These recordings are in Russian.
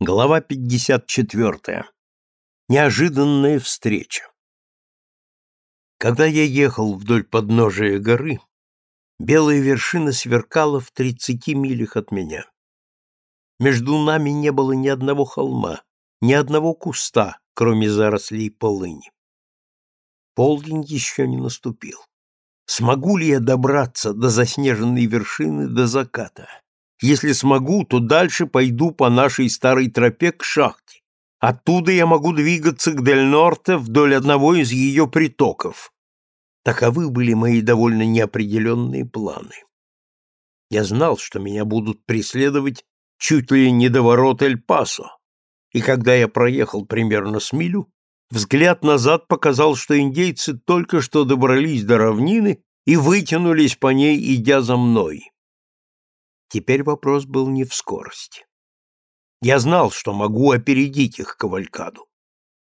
Глава 54. Неожиданная встреча. Когда я ехал вдоль подножия горы, белая вершина сверкала в тридцати милях от меня. Между нами не было ни одного холма, ни одного куста, кроме зарослей полыни. Полдень еще не наступил. Смогу ли я добраться до заснеженной вершины до заката? Если смогу, то дальше пойду по нашей старой тропе к шахте. Оттуда я могу двигаться к Дель-Норте вдоль одного из ее притоков. Таковы были мои довольно неопределенные планы. Я знал, что меня будут преследовать чуть ли не до ворот Эль-Пасо, и когда я проехал примерно с милю, взгляд назад показал, что индейцы только что добрались до равнины и вытянулись по ней, идя за мной. Теперь вопрос был не в скорости. Я знал, что могу опередить их кавалькаду.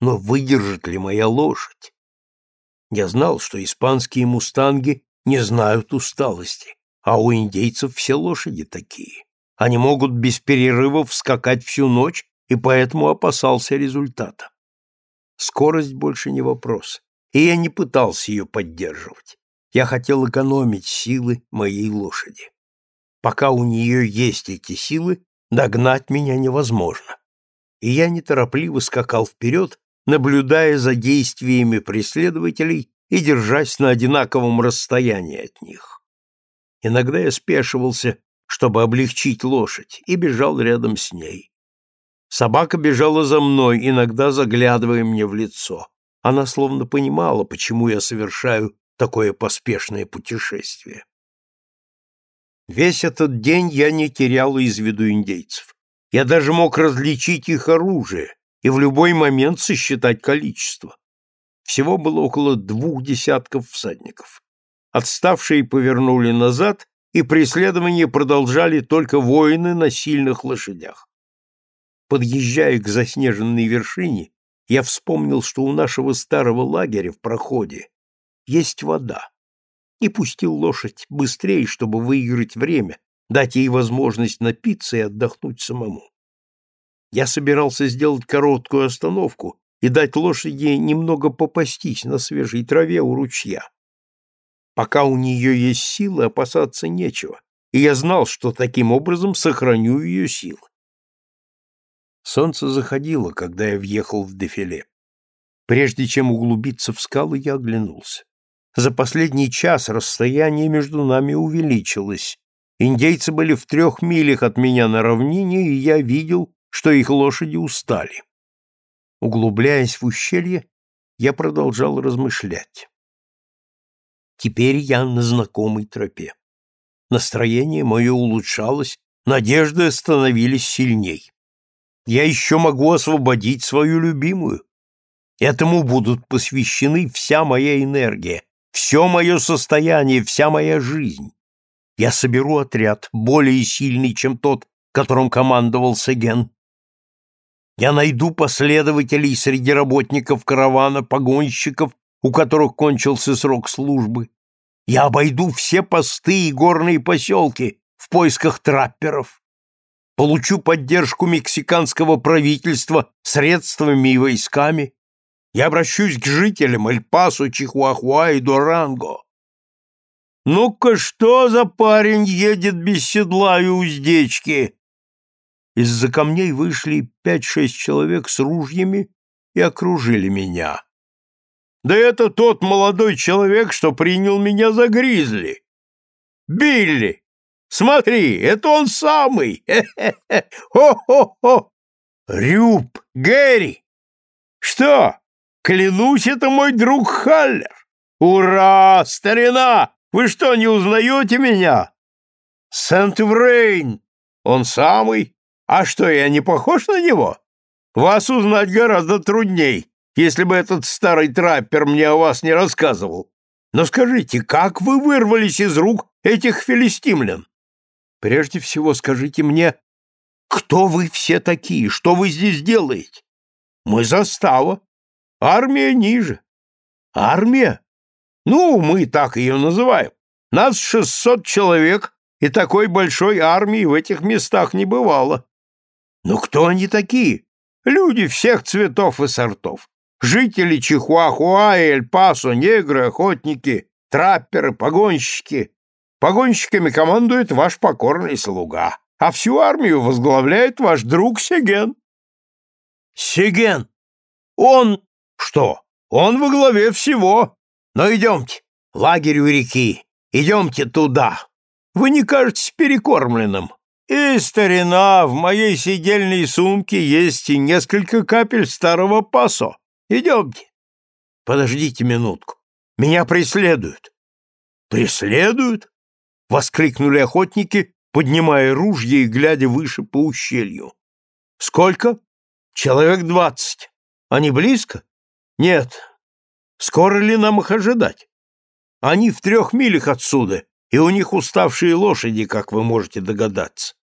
Но выдержит ли моя лошадь? Я знал, что испанские мустанги не знают усталости, а у индейцев все лошади такие. Они могут без перерывов скакать всю ночь, и поэтому опасался результата. Скорость больше не вопрос, и я не пытался ее поддерживать. Я хотел экономить силы моей лошади. Пока у нее есть эти силы, догнать меня невозможно. И я неторопливо скакал вперед, наблюдая за действиями преследователей и держась на одинаковом расстоянии от них. Иногда я спешивался, чтобы облегчить лошадь, и бежал рядом с ней. Собака бежала за мной, иногда заглядывая мне в лицо. Она словно понимала, почему я совершаю такое поспешное путешествие. Весь этот день я не терял из виду индейцев. Я даже мог различить их оружие и в любой момент сосчитать количество. Всего было около двух десятков всадников. Отставшие повернули назад, и преследование продолжали только воины на сильных лошадях. Подъезжая к заснеженной вершине, я вспомнил, что у нашего старого лагеря в проходе есть вода и пустил лошадь быстрее, чтобы выиграть время, дать ей возможность напиться и отдохнуть самому. Я собирался сделать короткую остановку и дать лошади немного попастись на свежей траве у ручья. Пока у нее есть силы, опасаться нечего, и я знал, что таким образом сохраню ее силы. Солнце заходило, когда я въехал в дефиле. Прежде чем углубиться в скалы, я оглянулся. За последний час расстояние между нами увеличилось. Индейцы были в трех милях от меня на равнине, и я видел, что их лошади устали. Углубляясь в ущелье, я продолжал размышлять. Теперь я на знакомой тропе. Настроение мое улучшалось, надежды становились сильней. Я еще могу освободить свою любимую. Этому будут посвящены вся моя энергия, все мое состояние, вся моя жизнь. Я соберу отряд, более сильный, чем тот, которым командовал Сеген. Я найду последователей среди работников каравана, погонщиков, у которых кончился срок службы. Я обойду все посты и горные поселки в поисках трапперов. Получу поддержку мексиканского правительства средствами и войсками. Я обращусь к жителям Эль-Пасо, Чихуахуа и Дуранго. Ну-ка, что за парень едет без седла и уздечки? Из-за камней вышли пять-шесть человек с ружьями и окружили меня. Да это тот молодой человек, что принял меня за гризли. Билли! Смотри, это он самый! Хо-хо-хо! Рюб! Гэри! Что, Клянусь, это мой друг Халлер. Ура, старина! Вы что, не узнаете меня? Сент-Врейн. Он самый. А что, я не похож на него? Вас узнать гораздо трудней, если бы этот старый траппер мне о вас не рассказывал. Но скажите, как вы вырвались из рук этих филистимлян? Прежде всего скажите мне, кто вы все такие, что вы здесь делаете? Мы застава, Армия ниже. Армия? Ну, мы так ее называем. Нас шестьсот человек, и такой большой армии в этих местах не бывало. Ну кто они такие? Люди всех цветов и сортов. Жители Чихуахуа и Эль-Пасо, негры, охотники, трапперы, погонщики. Погонщиками командует ваш покорный слуга, а всю армию возглавляет ваш друг Сеген. Сеген? Он... Что? Он во главе всего. Но идемте, лагерь у реки, идемте туда. Вы не кажетесь перекормленным. И, старина, в моей сидельной сумке есть и несколько капель старого пасо. Идемте. Подождите минутку. Меня преследуют. Преследуют? Воскликнули охотники, поднимая ружья и глядя выше по ущелью. Сколько? Человек двадцать. Они близко? Нет. Скоро ли нам их ожидать? Они в трех милях отсюда, и у них уставшие лошади, как вы можете догадаться.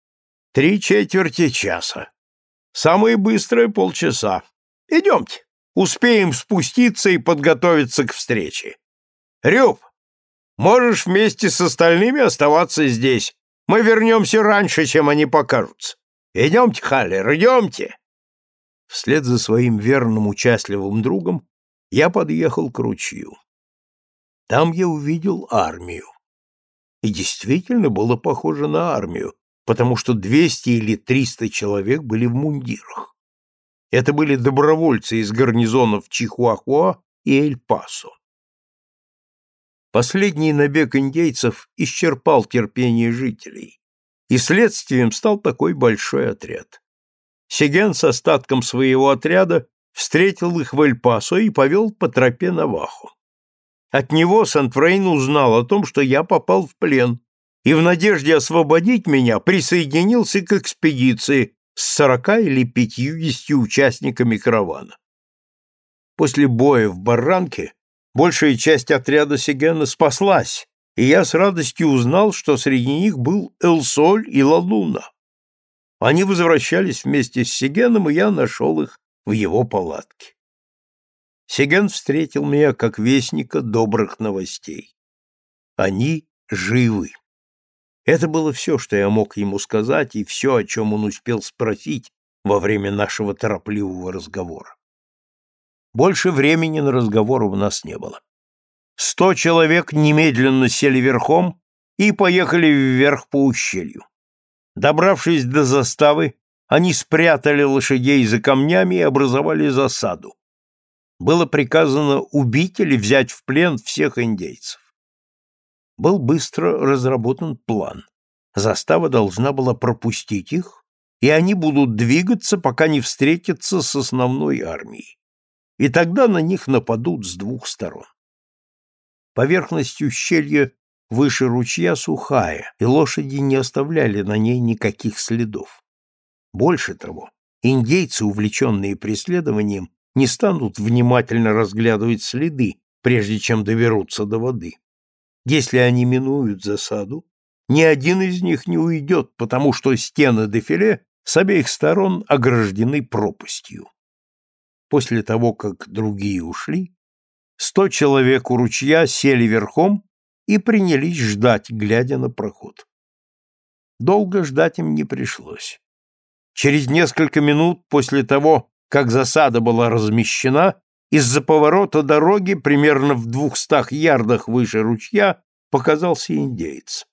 Три четверти часа. Самое быстрое полчаса. Идемте. Успеем спуститься и подготовиться к встрече. Рюб, можешь вместе с остальными оставаться здесь. Мы вернемся раньше, чем они покажутся. Идемте, Халлер, идемте. Вслед за своим верным участливым другом я подъехал к ручью. Там я увидел армию. И действительно было похоже на армию, потому что 200 или 300 человек были в мундирах. Это были добровольцы из гарнизонов Чихуахуа и Эль-Пасо. Последний набег индейцев исчерпал терпение жителей, и следствием стал такой большой отряд. Сеген с остатком своего отряда встретил их в Эль-Пасо и повел по тропе Навахо. От него Сент-Фрейн узнал о том, что я попал в плен, и в надежде освободить меня присоединился к экспедиции с сорока или пятьюдесятью участниками каравана. После боя в Барранке большая часть отряда Сегена спаслась, и я с радостью узнал, что среди них был Элсоль и Лалуна. Они возвращались вместе с Сегеном, и я нашел их в его палатке. Сеген встретил меня как вестника добрых новостей. Они живы. Это было все, что я мог ему сказать, и все, о чем он успел спросить во время нашего торопливого разговора. Больше времени на разговор у нас не было. Сто человек немедленно сели верхом и поехали вверх по ущелью. Добравшись до заставы, они спрятали лошадей за камнями и образовали засаду. Было приказано убить или взять в плен всех индейцев. Был быстро разработан план. Застава должна была пропустить их, и они будут двигаться, пока не встретятся с основной армией. И тогда на них нападут с двух сторон. Поверхность ущелья выше ручья сухая, и лошади не оставляли на ней никаких следов. Больше того, индейцы, увлеченные преследованием, не станут внимательно разглядывать следы, прежде чем доберутся до воды. Если они минуют засаду, ни один из них не уйдет, потому что стены дефиле с обеих сторон ограждены пропастью. После того, как другие ушли, сто человек у ручья сели верхом и принялись ждать, глядя на проход. Долго ждать им не пришлось. Через несколько минут после того, как засада была размещена, из-за поворота дороги, примерно в двухстах ярдах выше ручья, показался индейец.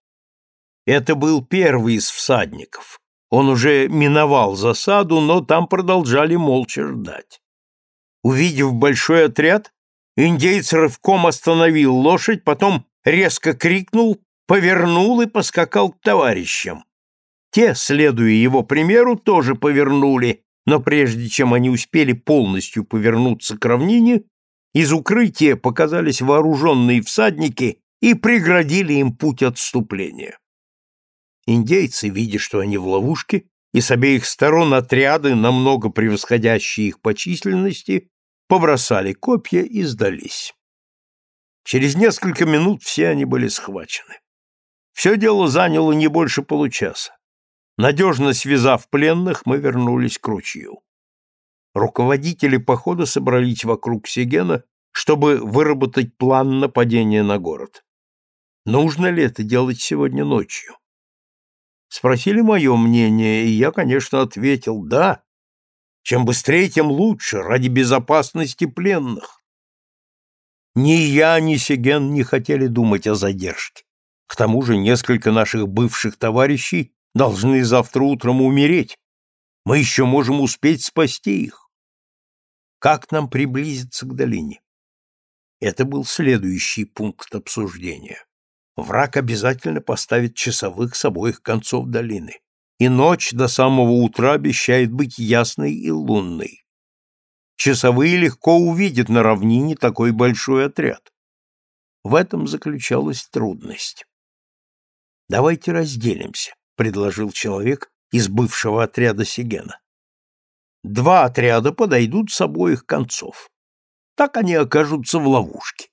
Это был первый из всадников. Он уже миновал засаду, но там продолжали молча ждать. Увидев большой отряд, индейец рывком остановил лошадь, потом резко крикнул, повернул и поскакал к товарищам. Те, следуя его примеру, тоже повернули, но прежде чем они успели полностью повернуться к равнине, из укрытия показались вооруженные всадники и преградили им путь отступления. Индейцы, видя, что они в ловушке, и с обеих сторон отряды, намного превосходящие их по численности, побросали копья и сдались. Через несколько минут все они были схвачены. Все дело заняло не больше получаса. Надежно связав пленных, мы вернулись к ручью. Руководители похода собрались вокруг Сегена, чтобы выработать план нападения на город. Нужно ли это делать сегодня ночью? Спросили мое мнение, и я, конечно, ответил «да». Чем быстрее, тем лучше, ради безопасности пленных. Ни я, ни Сеген не хотели думать о задержке. К тому же несколько наших бывших товарищей должны завтра утром умереть. Мы еще можем успеть спасти их. Как нам приблизиться к долине? Это был следующий пункт обсуждения. Враг обязательно поставит часовых с обоих концов долины, и ночь до самого утра обещает быть ясной и лунной. Часовые легко увидят на равнине такой большой отряд. В этом заключалась трудность. «Давайте разделимся», — предложил человек из бывшего отряда Сигена. «Два отряда подойдут с обоих концов. Так они окажутся в ловушке».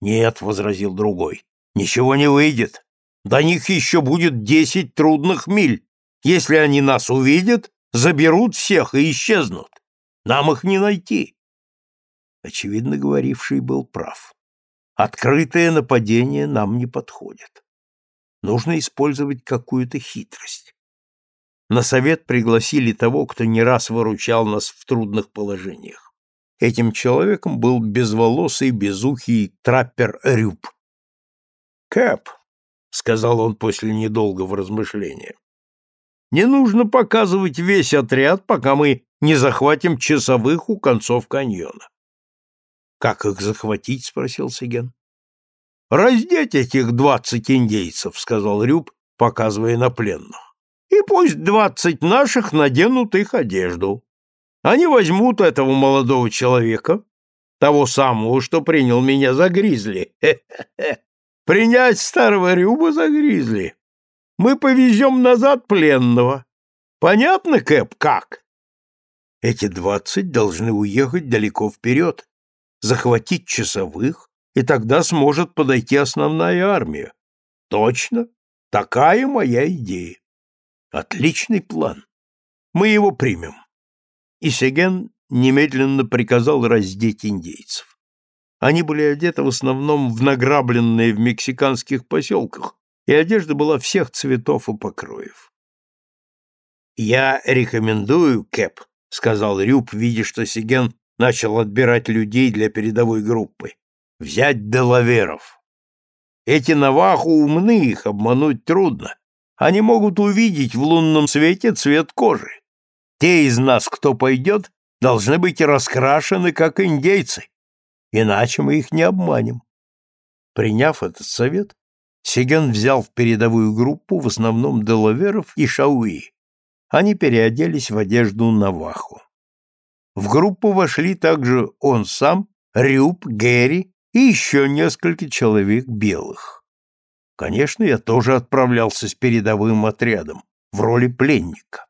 «Нет», — возразил другой, — «ничего не выйдет. До них еще будет десять трудных миль. Если они нас увидят, заберут всех и исчезнут. Нам их не найти». Очевидно, говоривший был прав. Открытое нападение нам не подходит. Нужно использовать какую-то хитрость. На совет пригласили того, кто не раз выручал нас в трудных положениях. Этим человеком был безволосый, безухий траппер Рюб. «Кэп», — сказал он после недолгого размышления, — «не нужно показывать весь отряд, пока мы не захватим часовых у концов каньона». «Как их захватить?» — спросил Сиген. «Раздеть этих двадцать индейцев», — сказал Рюб, показывая на пленных. «И пусть двадцать наших наденут их одежду. Они возьмут этого молодого человека, того самого, что принял меня за гризли. Принять старого Рюба за гризли. Мы повезем назад пленного. Понятно, Кэп, как?» Эти двадцать должны уехать далеко вперед, захватить часовых, и тогда сможет подойти основная армия. Точно, такая моя идея. Отличный план. Мы его примем. И Сеген немедленно приказал раздеть индейцев. Они были одеты в основном в награбленные в мексиканских поселках, и одежда была всех цветов и покроев. «Я рекомендую, Кэп», — сказал Рюб, видя, что Сеген начал отбирать людей для передовой группы взять делаверов. Эти наваху умны, их обмануть трудно. Они могут увидеть в лунном свете цвет кожи. Те из нас, кто пойдет, должны быть раскрашены, как индейцы, иначе мы их не обманем. Приняв этот совет, Сиген взял в передовую группу в основном делаверов и шауи. Они переоделись в одежду наваху. В группу вошли также он сам, Рюб, Гэри и еще несколько человек белых. Конечно, я тоже отправлялся с передовым отрядом в роли пленника.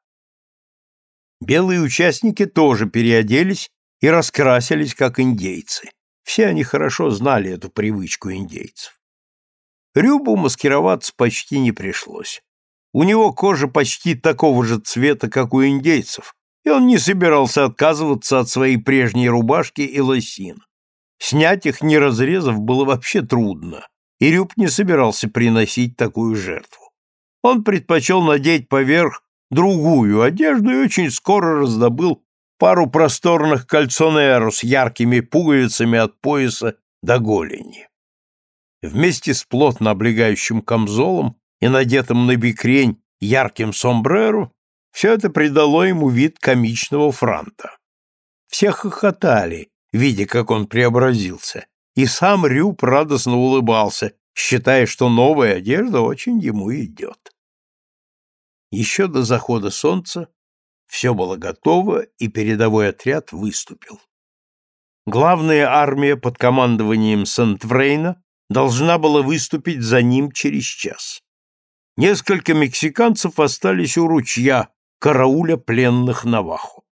Белые участники тоже переоделись и раскрасились, как индейцы. Все они хорошо знали эту привычку индейцев. Рюбу маскироваться почти не пришлось. У него кожа почти такого же цвета, как у индейцев, и он не собирался отказываться от своей прежней рубашки и лосин. Снять их, не разрезав, было вообще трудно, и Рюб не собирался приносить такую жертву. Он предпочел надеть поверх другую одежду и очень скоро раздобыл пару просторных кальцонеру с яркими пуговицами от пояса до голени. Вместе с плотно облегающим камзолом и надетым на бикрень ярким сомбреро все это придало ему вид комичного франта. Все хохотали, видя, как он преобразился, и сам Рюб радостно улыбался, считая, что новая одежда очень ему идет. Еще до захода солнца все было готово, и передовой отряд выступил. Главная армия под командованием Сент-Врейна должна была выступить за ним через час. Несколько мексиканцев остались у ручья, карауля пленных Навахо.